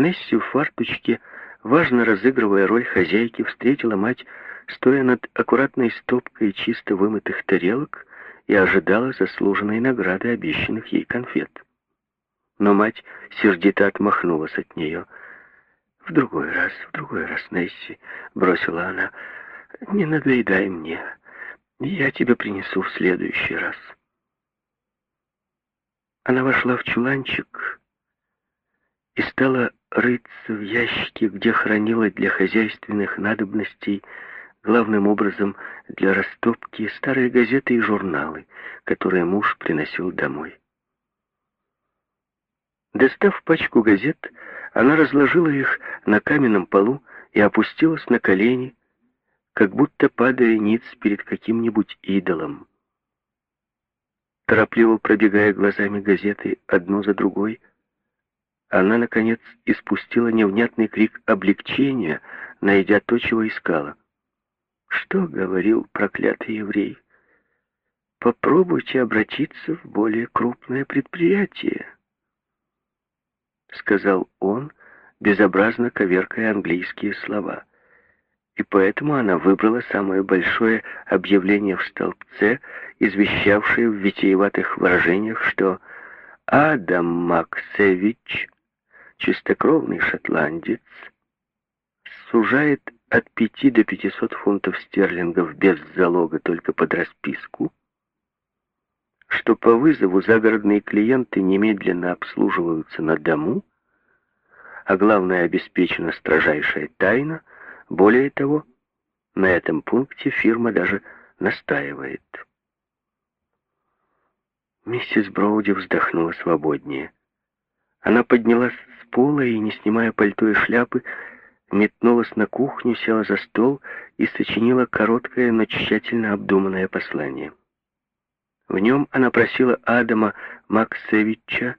Несси в фарточке, важно разыгрывая роль хозяйки, встретила мать, стоя над аккуратной стопкой чисто вымытых тарелок и ожидала заслуженной награды обещанных ей конфет. Но мать сердито отмахнулась от нее. «В другой раз, в другой раз, Несси», — бросила она, — «не надоедай мне. Я тебе принесу в следующий раз». Она вошла в чуланчик и стала рыться в ящике, где хранила для хозяйственных надобностей, главным образом для растопки, старые газеты и журналы, которые муж приносил домой. Достав пачку газет, она разложила их на каменном полу и опустилась на колени, как будто падая ниц перед каким-нибудь идолом. Торопливо пробегая глазами газеты одну за другой, она, наконец, испустила невнятный крик облегчения, найдя то, чего искала. Что говорил проклятый еврей? Попробуйте обратиться в более крупное предприятие, сказал он, безобразно коверкая английские слова. И поэтому она выбрала самое большое объявление в столбце, извещавшее в витиеватых выражениях, что Адам Максевич чистокровный шотландец, сужает от 5 до 500 фунтов стерлингов без залога только под расписку, что по вызову загородные клиенты немедленно обслуживаются на дому, а главное обеспечена строжайшая тайна. Более того, на этом пункте фирма даже настаивает. Миссис Броуди вздохнула свободнее. Она поднялась с пола и, не снимая пальто и шляпы, метнулась на кухню, села за стол и сочинила короткое, но тщательно обдуманное послание. В нем она просила Адама Максевича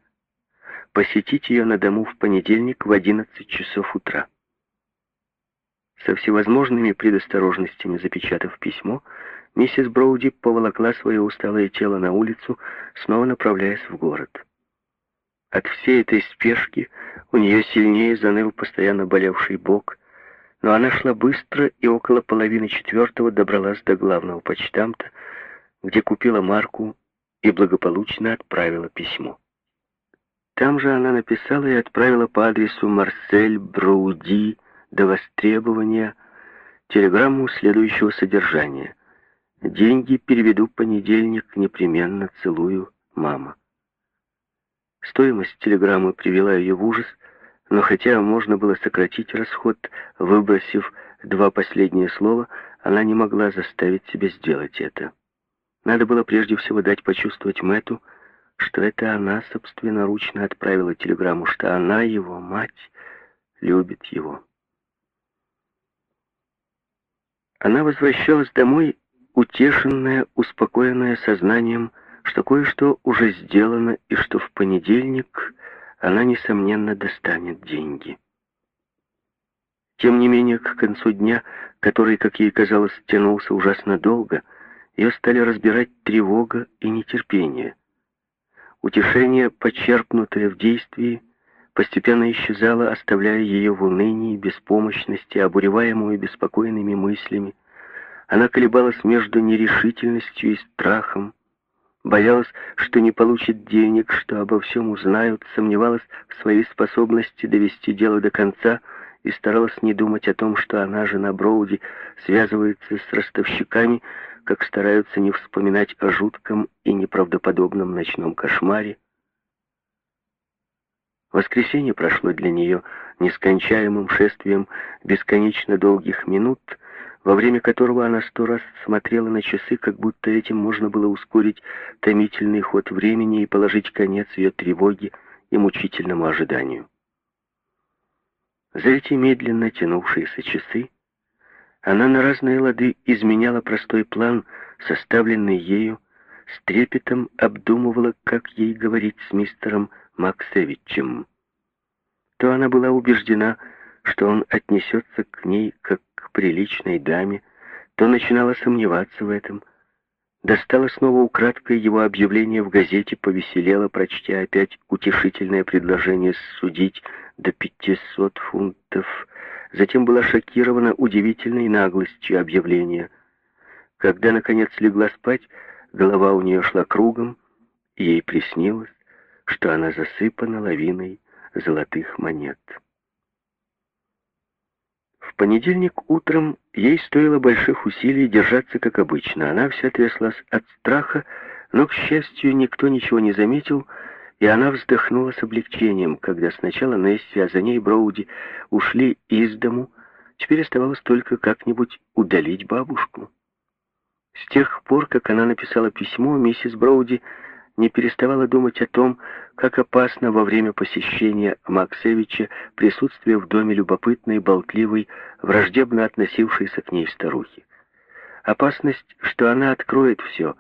посетить ее на дому в понедельник в 11 часов утра. Со всевозможными предосторожностями запечатав письмо, миссис Броуди поволокла свое усталое тело на улицу, снова направляясь в город. От всей этой спешки у нее сильнее заныл постоянно болевший бок, но она шла быстро и около половины четвертого добралась до главного почтамта, где купила марку и благополучно отправила письмо. Там же она написала и отправила по адресу Марсель Броуди до востребования телеграмму следующего содержания. «Деньги переведу понедельник, непременно целую, мама». Стоимость телеграммы привела ее в ужас, но хотя можно было сократить расход, выбросив два последние слова, она не могла заставить себя сделать это. Надо было прежде всего дать почувствовать Мэту, что это она собственноручно отправила телеграмму, что она, его мать, любит его. Она возвращалась домой, утешенная, успокоенная сознанием, что кое-что уже сделано и что в понедельник она, несомненно, достанет деньги. Тем не менее, к концу дня, который, как ей казалось, тянулся ужасно долго, ее стали разбирать тревога и нетерпение. Утешение, почерпнутое в действии, постепенно исчезало, оставляя ее в унынии, беспомощности, обуреваемую беспокойными мыслями. Она колебалась между нерешительностью и страхом, Боялась, что не получит денег, что обо всем узнают, сомневалась в своей способности довести дело до конца и старалась не думать о том, что она, жена Броуди, связывается с ростовщиками, как стараются не вспоминать о жутком и неправдоподобном ночном кошмаре. Воскресенье прошло для нее нескончаемым шествием бесконечно долгих минут, во время которого она сто раз смотрела на часы, как будто этим можно было ускорить томительный ход времени и положить конец ее тревоге и мучительному ожиданию. За эти медленно тянувшиеся часы она на разные лады изменяла простой план, составленный ею, с трепетом обдумывала, как ей говорить с мистером Максевичем. То она была убеждена, что он отнесется к ней как к приличной даме, то начинала сомневаться в этом. Достала снова украдкой его объявление в газете, повеселела, прочтя опять утешительное предложение судить до 500 фунтов. Затем была шокирована удивительной наглостью объявления. Когда, наконец, легла спать, голова у нее шла кругом, и ей приснилось, что она засыпана лавиной золотых монет. Понедельник утром ей стоило больших усилий держаться, как обычно. Она вся тряслась от страха, но, к счастью, никто ничего не заметил, и она вздохнула с облегчением, когда сначала Несси, а за ней Броуди ушли из дому. Теперь оставалось только как-нибудь удалить бабушку. С тех пор, как она написала письмо, миссис Броуди не переставала думать о том, как опасно во время посещения Максевича присутствие в доме любопытной, болтливой, враждебно относившейся к ней старухи. Опасность, что она откроет все,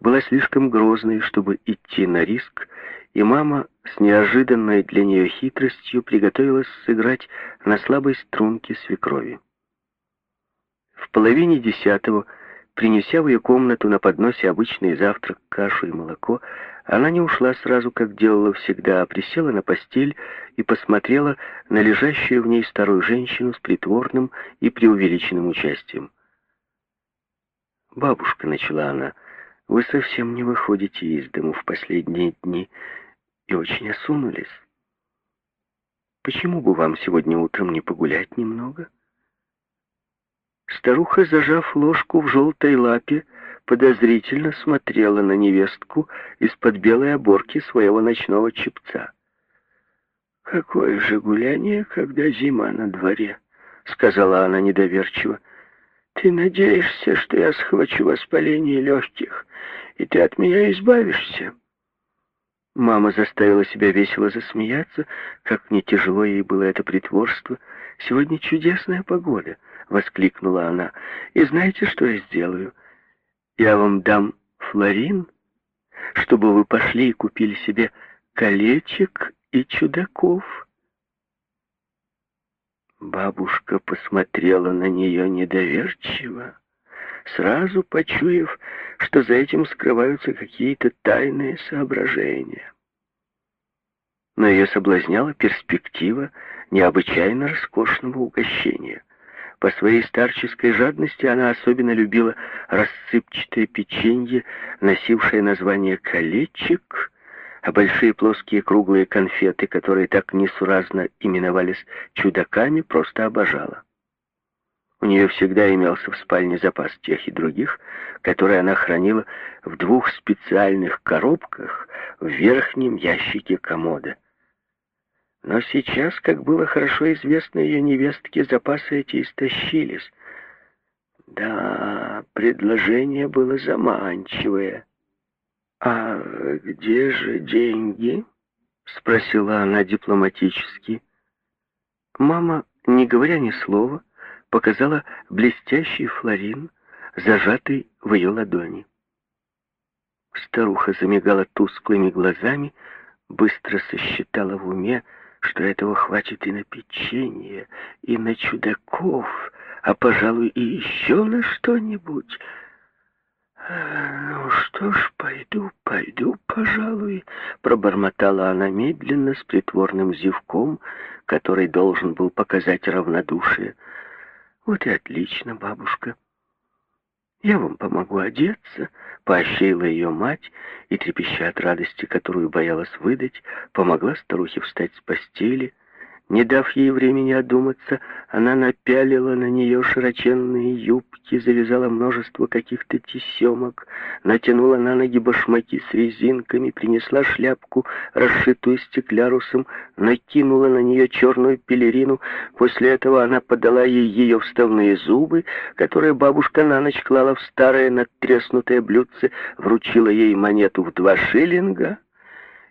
была слишком грозной, чтобы идти на риск, и мама с неожиданной для нее хитростью приготовилась сыграть на слабой струнке свекрови. В половине десятого Принеся в ее комнату на подносе обычный завтрак, кашу и молоко, она не ушла сразу, как делала всегда, а присела на постель и посмотрела на лежащую в ней старую женщину с притворным и преувеличенным участием. «Бабушка», — начала она, — «вы совсем не выходите из дому в последние дни и очень осунулись. Почему бы вам сегодня утром не погулять немного?» Старуха, зажав ложку в желтой лапе, подозрительно смотрела на невестку из-под белой оборки своего ночного чепца. «Какое же гуляние, когда зима на дворе», — сказала она недоверчиво. «Ты надеешься, что я схвачу воспаление легких, и ты от меня избавишься?» Мама заставила себя весело засмеяться, как не тяжело ей было это притворство. «Сегодня чудесная погода», — воскликнула она. «И знаете, что я сделаю? Я вам дам флорин, чтобы вы пошли и купили себе колечек и чудаков». Бабушка посмотрела на нее недоверчиво, сразу почуяв, что за этим скрываются какие-то тайные соображения. Но ее соблазняла перспектива необычайно роскошного угощения. По своей старческой жадности она особенно любила рассыпчатое печенье, носившее название «колечек», а большие плоские круглые конфеты, которые так несуразно именовались чудаками, просто обожала. У нее всегда имелся в спальне запас тех и других, которые она хранила в двух специальных коробках в верхнем ящике комода. Но сейчас, как было хорошо известно ее невестке, запасы эти истощились. Да, предложение было заманчивое. «А где же деньги?» — спросила она дипломатически. Мама, не говоря ни слова, показала блестящий флорин, зажатый в ее ладони. Старуха замигала тусклыми глазами, быстро сосчитала в уме, что этого хватит и на печенье, и на чудаков, а, пожалуй, и еще на что-нибудь. «Ну что ж, пойду, пойду, пожалуй», — пробормотала она медленно с притворным зевком, который должен был показать равнодушие. «Вот и отлично, бабушка. Я вам помогу одеться, Поощрила ее мать и, трепеща от радости, которую боялась выдать, помогла старухе встать с постели, не дав ей времени одуматься, она напялила на нее широченные юбки, завязала множество каких-то тесемок, натянула на ноги башмаки с резинками, принесла шляпку, расшитую стеклярусом, накинула на нее черную пелерину. После этого она подала ей ее вставные зубы, которые бабушка на ночь клала в старое надтреснутое блюдце, вручила ей монету в два шиллинга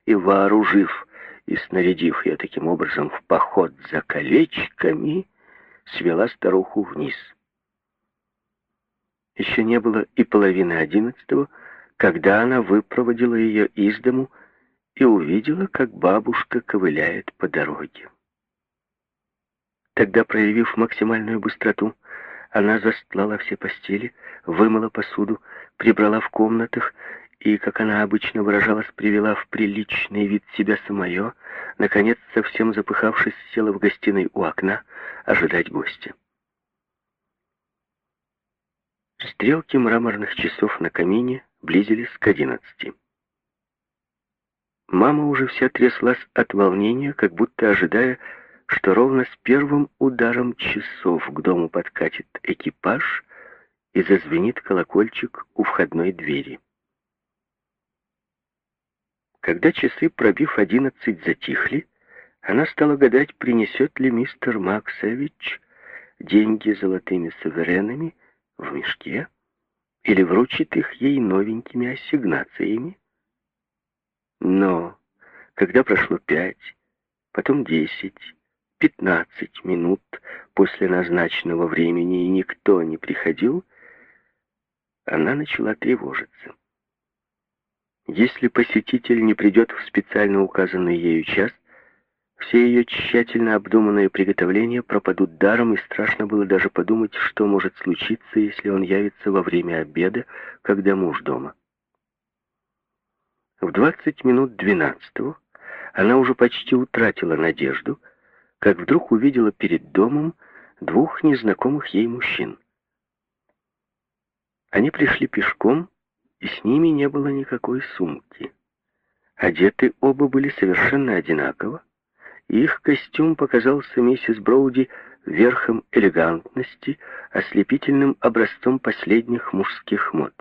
и, вооружив и, снарядив ее таким образом в поход за колечками, свела старуху вниз. Еще не было и половины одиннадцатого, когда она выпроводила ее из дому и увидела, как бабушка ковыляет по дороге. Тогда, проявив максимальную быстроту, она застлала все постели, вымыла посуду, прибрала в комнатах и, как она обычно выражалась, привела в приличный вид себя самое, наконец, совсем запыхавшись, села в гостиной у окна ожидать гостя. Стрелки мраморных часов на камине близились к одиннадцати. Мама уже вся тряслась от волнения, как будто ожидая, что ровно с первым ударом часов к дому подкатит экипаж и зазвенит колокольчик у входной двери. Когда часы, пробив одиннадцать, затихли, она стала гадать, принесет ли мистер Максович деньги золотыми суверенами в мешке или вручит их ей новенькими ассигнациями. Но когда прошло пять, потом десять, пятнадцать минут после назначенного времени и никто не приходил, она начала тревожиться. Если посетитель не придет в специально указанный ею час, все ее тщательно обдуманные приготовления пропадут даром, и страшно было даже подумать, что может случиться, если он явится во время обеда, когда муж дома. В двадцать минут двенадцатого она уже почти утратила надежду, как вдруг увидела перед домом двух незнакомых ей мужчин. Они пришли пешком, и с ними не было никакой сумки. Одеты оба были совершенно одинаково, их костюм показался миссис Броуди верхом элегантности, ослепительным образцом последних мужских мод.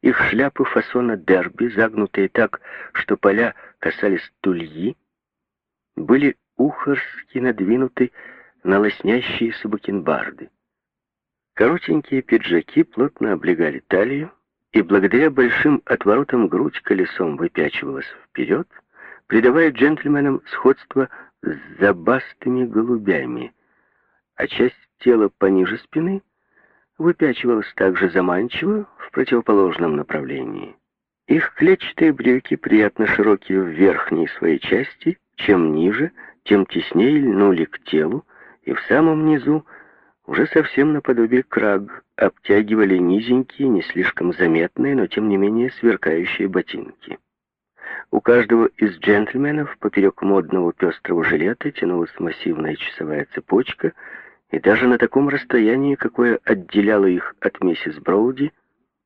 Их шляпы фасона дерби, загнутые так, что поля касались тульи, были ухорски надвинуты на лоснящиеся бакенбарды. Коротенькие пиджаки плотно облегали талию, и благодаря большим отворотам грудь колесом выпячивалась вперед, придавая джентльменам сходство с забастыми голубями, а часть тела пониже спины выпячивалась также заманчиво в противоположном направлении. Их клетчатые брюки, приятно широкие в верхней своей части, чем ниже, тем теснее льнули к телу, и в самом низу уже совсем наподобие краг, обтягивали низенькие, не слишком заметные, но тем не менее сверкающие ботинки. У каждого из джентльменов поперек модного пестрого жилета тянулась массивная часовая цепочка, и даже на таком расстоянии, какое отделяло их от миссис Броуди,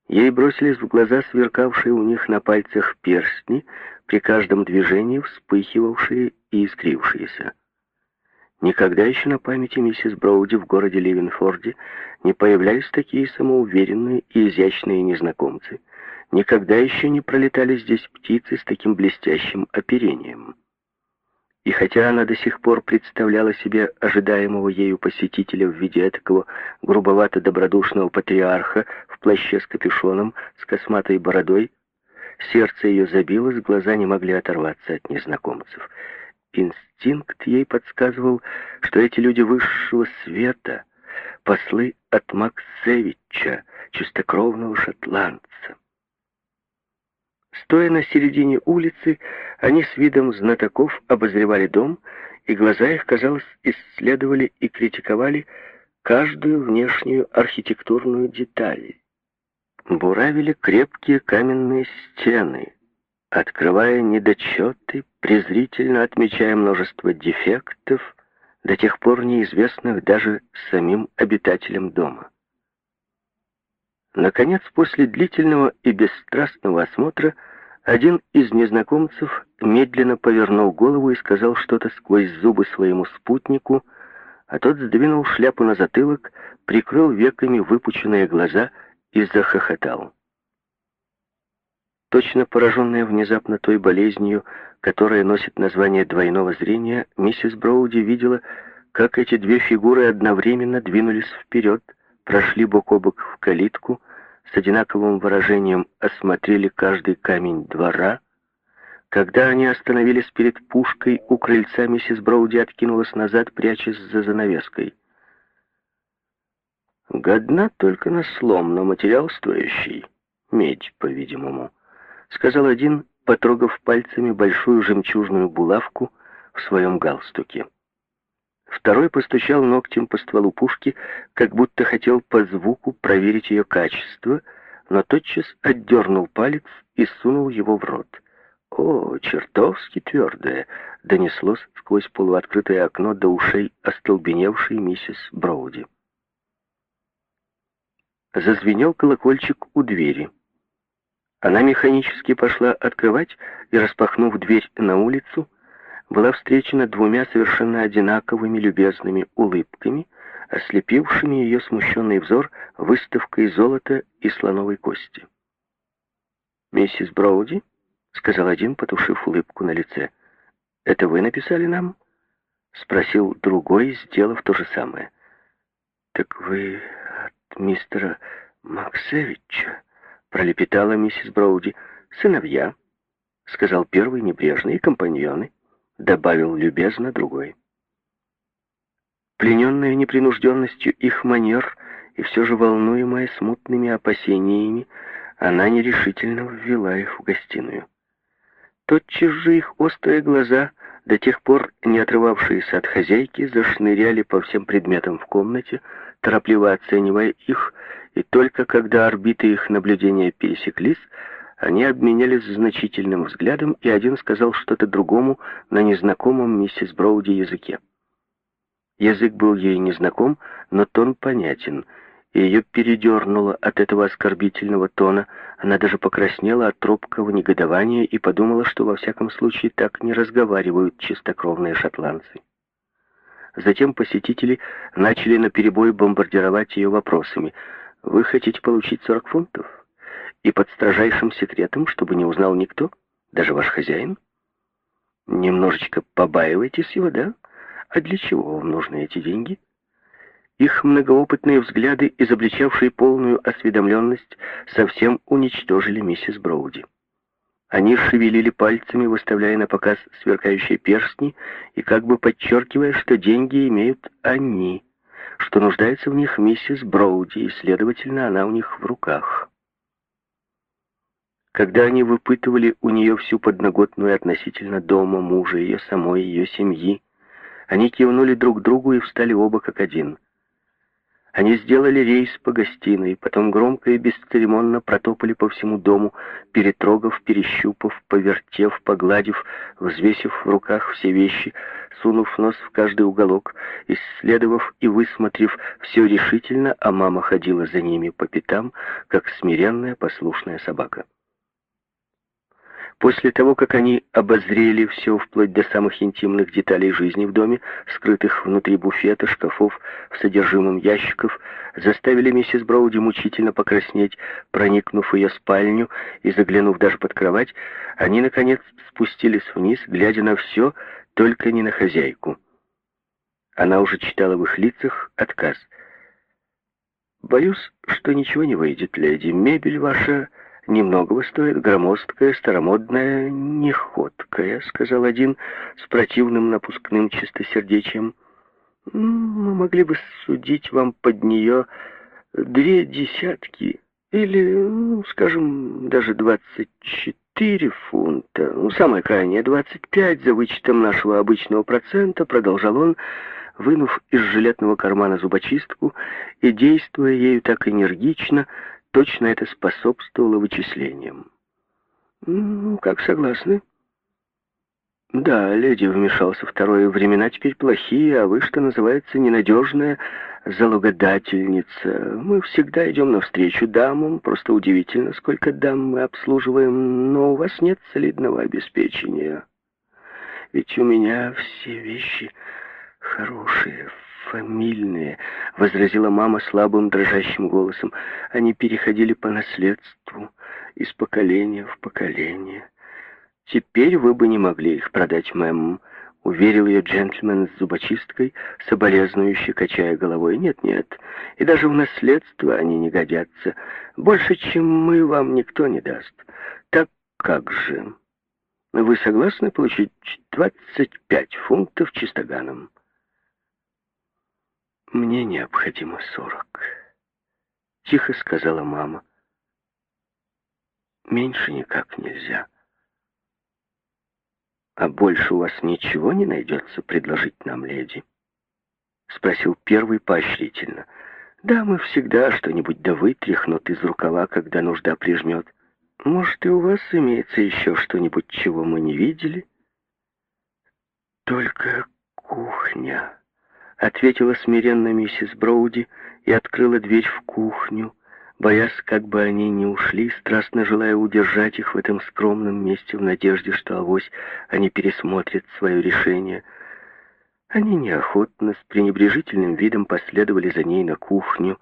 ей бросились в глаза сверкавшие у них на пальцах перстни, при каждом движении вспыхивавшие и искрившиеся. Никогда еще на памяти миссис Броуди в городе Ливенфорде не появлялись такие самоуверенные и изящные незнакомцы. Никогда еще не пролетали здесь птицы с таким блестящим оперением. И хотя она до сих пор представляла себе ожидаемого ею посетителя в виде такого грубовато-добродушного патриарха в плаще с капюшоном, с косматой бородой, сердце ее забилось, глаза не могли оторваться от незнакомцев — Инстинкт ей подсказывал, что эти люди высшего света — послы от Максевича, чистокровного шотландца. Стоя на середине улицы, они с видом знатоков обозревали дом, и глаза их, казалось, исследовали и критиковали каждую внешнюю архитектурную деталь. Буравили крепкие каменные стены, открывая недочеты, презрительно отмечая множество дефектов, до тех пор неизвестных даже самим обитателям дома. Наконец, после длительного и бесстрастного осмотра, один из незнакомцев медленно повернул голову и сказал что-то сквозь зубы своему спутнику, а тот сдвинул шляпу на затылок, прикрыл веками выпученные глаза и захохотал. Точно пораженная внезапно той болезнью, которая носит название двойного зрения, миссис Броуди видела, как эти две фигуры одновременно двинулись вперед, прошли бок о бок в калитку, с одинаковым выражением осмотрели каждый камень двора. Когда они остановились перед пушкой, у крыльца миссис Броуди откинулась назад, прячась за занавеской. Годна только на слом, но материал стоящий. Медь, по-видимому сказал один, потрогав пальцами большую жемчужную булавку в своем галстуке. Второй постучал ногтем по стволу пушки, как будто хотел по звуку проверить ее качество, но тотчас отдернул палец и сунул его в рот. «О, чертовски твердое!» — донеслось сквозь полуоткрытое окно до ушей остолбеневшей миссис Броуди. Зазвенел колокольчик у двери. Она механически пошла открывать и, распахнув дверь на улицу, была встречена двумя совершенно одинаковыми любезными улыбками, ослепившими ее смущенный взор выставкой золота и слоновой кости. «Миссис Броуди?» — сказал один, потушив улыбку на лице. «Это вы написали нам?» — спросил другой, сделав то же самое. «Так вы от мистера Максевича?» — пролепетала миссис Броуди. «Сыновья», — сказал первый небрежно, — «и компаньоны», — добавил любезно другой. Плененная непринужденностью их манер и все же волнуемая смутными опасениями, она нерешительно ввела их в гостиную. Тотчас же их острые глаза, до тех пор не отрывавшиеся от хозяйки, зашныряли по всем предметам в комнате, торопливо оценивая их, и только когда орбиты их наблюдения пересеклись, они обменялись значительным взглядом, и один сказал что-то другому на незнакомом миссис Броуди языке. Язык был ей незнаком, но тон понятен — и ее передернуло от этого оскорбительного тона. Она даже покраснела от робкого негодования и подумала, что во всяком случае так не разговаривают чистокровные шотландцы. Затем посетители начали наперебой бомбардировать ее вопросами. «Вы хотите получить 40 фунтов? И под строжайшим секретом, чтобы не узнал никто? Даже ваш хозяин? Немножечко побаиваетесь его, да? А для чего вам нужны эти деньги?» Их многоопытные взгляды, изобличавшие полную осведомленность, совсем уничтожили миссис Броуди. Они шевелили пальцами, выставляя на показ сверкающие перстни и как бы подчеркивая, что деньги имеют они, что нуждается в них миссис Броуди, и, следовательно, она у них в руках. Когда они выпытывали у нее всю подноготную относительно дома, мужа, ее самой, ее семьи, они кивнули друг другу и встали оба как один — они сделали рейс по гостиной, потом громко и бесцеремонно протопали по всему дому, перетрогав, перещупав, повертев, погладив, взвесив в руках все вещи, сунув нос в каждый уголок, исследовав и высмотрев все решительно, а мама ходила за ними по пятам, как смиренная послушная собака. После того, как они обозрели все вплоть до самых интимных деталей жизни в доме, скрытых внутри буфета, шкафов, в содержимом ящиков, заставили миссис Броуди мучительно покраснеть, проникнув в ее спальню и заглянув даже под кровать, они, наконец, спустились вниз, глядя на все, только не на хозяйку. Она уже читала в их лицах отказ. «Боюсь, что ничего не выйдет, леди. Мебель ваша...» немногого стоит, громоздкая, старомодная, неходкая», — сказал один с противным напускным чистосердечием. «Мы могли бы судить вам под нее две десятки или, ну, скажем, даже двадцать четыре фунта. Ну, самое крайнее, двадцать пять за вычетом нашего обычного процента», — продолжал он, вынув из жилетного кармана зубочистку и действуя ею так энергично, Точно это способствовало вычислениям. «Ну, как согласны?» «Да, леди», — вмешался второй, — «времена теперь плохие, а вы, что называется, ненадежная залогодательница. Мы всегда идем навстречу дамам, просто удивительно, сколько дам мы обслуживаем, но у вас нет солидного обеспечения. Ведь у меня все вещи хорошие, фамильные», — возразила мама слабым дрожащим голосом. «Они переходили по наследству из поколения в поколение. Теперь вы бы не могли их продать, мэм», — уверил ее джентльмен с зубочисткой, соболезнующе качая головой. «Нет-нет, и даже в наследство они не годятся. Больше, чем мы, вам никто не даст. Так как же? Вы согласны получить 25 фунтов чистоганом?» «Мне необходимо сорок», — тихо сказала мама. «Меньше никак нельзя». «А больше у вас ничего не найдется предложить нам, леди?» — спросил первый поощрительно. Дамы всегда что-нибудь да вытряхнут из рукава, когда нужда прижмет. Может, и у вас имеется еще что-нибудь, чего мы не видели? Только кухня, ответила смиренно миссис Броуди и открыла дверь в кухню, боясь, как бы они не ушли, страстно желая удержать их в этом скромном месте в надежде, что авось они пересмотрят свое решение. Они неохотно, с пренебрежительным видом последовали за ней на кухню,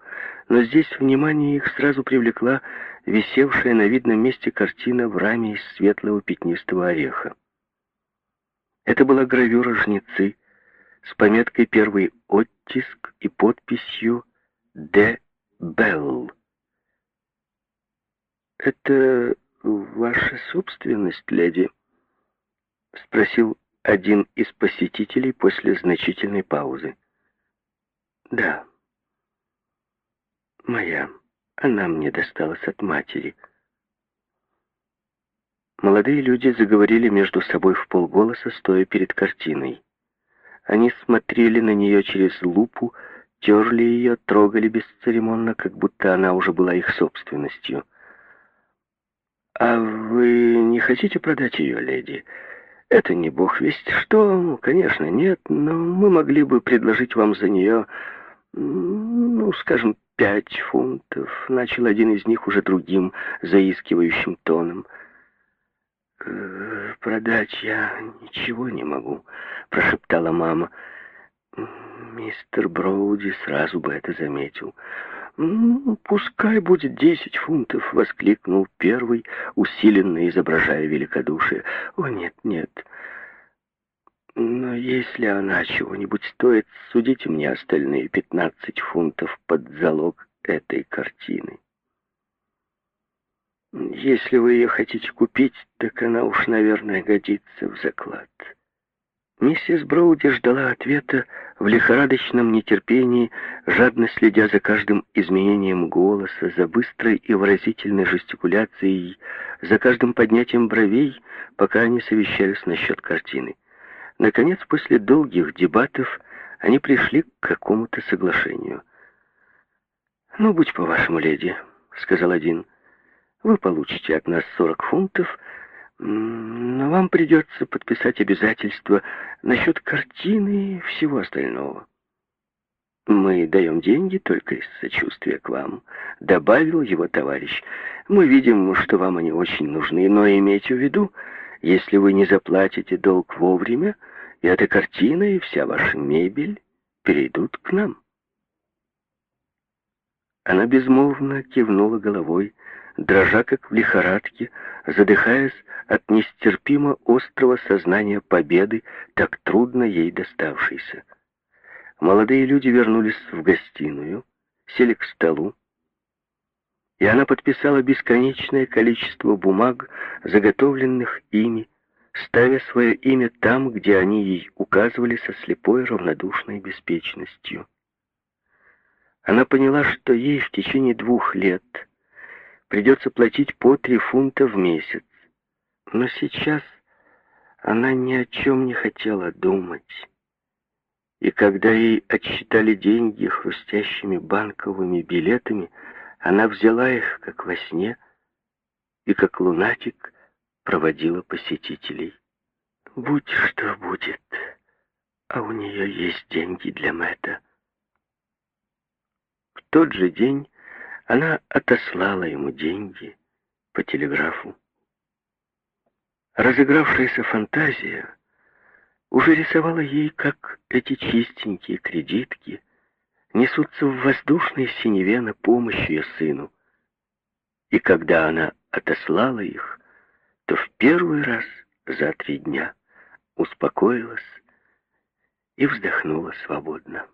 но здесь внимание их сразу привлекла висевшая на видном месте картина в раме из светлого пятнистого ореха. Это была гравюра жнецы с пометкой «Первый оттиск» и подписью «Д. Белл». «Это ваша собственность, леди?» — спросил один из посетителей после значительной паузы. «Да, моя. Она мне досталась от матери». Молодые люди заговорили между собой в полголоса, стоя перед картиной. Они смотрели на нее через лупу, терли ее, трогали бесцеремонно, как будто она уже была их собственностью. «А вы не хотите продать ее, леди? Это не бог весть что, конечно, нет, но мы могли бы предложить вам за нее, ну, скажем, пять фунтов», — начал один из них уже другим, заискивающим тоном. «Э, «Продать я ничего не могу», — прошептала мама. Мистер Броуди сразу бы это заметил. «Ну, пускай будет десять фунтов!» — воскликнул первый, усиленно изображая великодушие. «О, нет, нет. Но если она чего-нибудь стоит, судите мне остальные пятнадцать фунтов под залог этой картины. Если вы ее хотите купить, так она уж, наверное, годится в заклад». Миссис Броуди ждала ответа в лихорадочном нетерпении, жадно следя за каждым изменением голоса, за быстрой и выразительной жестикуляцией, за каждым поднятием бровей, пока они совещались насчет картины. Наконец, после долгих дебатов, они пришли к какому-то соглашению. «Ну, будь по-вашему, леди», — сказал один, — «вы получите от нас сорок фунтов, — но вам придется подписать обязательства насчет картины и всего остального. Мы даем деньги только из сочувствия к вам, добавил его товарищ. Мы видим, что вам они очень нужны, но имейте в виду, если вы не заплатите долг вовремя, и эта картина, и вся ваша мебель перейдут к нам. Она безмолвно кивнула головой, дрожа как в лихорадке, задыхаясь от нестерпимо острого сознания победы, так трудно ей доставшейся. Молодые люди вернулись в гостиную, сели к столу, и она подписала бесконечное количество бумаг, заготовленных ими, ставя свое имя там, где они ей указывали со слепой равнодушной беспечностью. Она поняла, что ей в течение двух лет придется платить по три фунта в месяц. Но сейчас она ни о чем не хотела думать. И когда ей отсчитали деньги хрустящими банковыми билетами, она взяла их, как во сне, и как лунатик проводила посетителей. Будь что будет, а у нее есть деньги для Мэтта. В тот же день она отослала ему деньги по телеграфу. Разыгравшаяся фантазия уже рисовала ей, как эти чистенькие кредитки несутся в воздушной синеве на помощь ее сыну. И когда она отослала их, то в первый раз за три дня успокоилась и вздохнула свободно.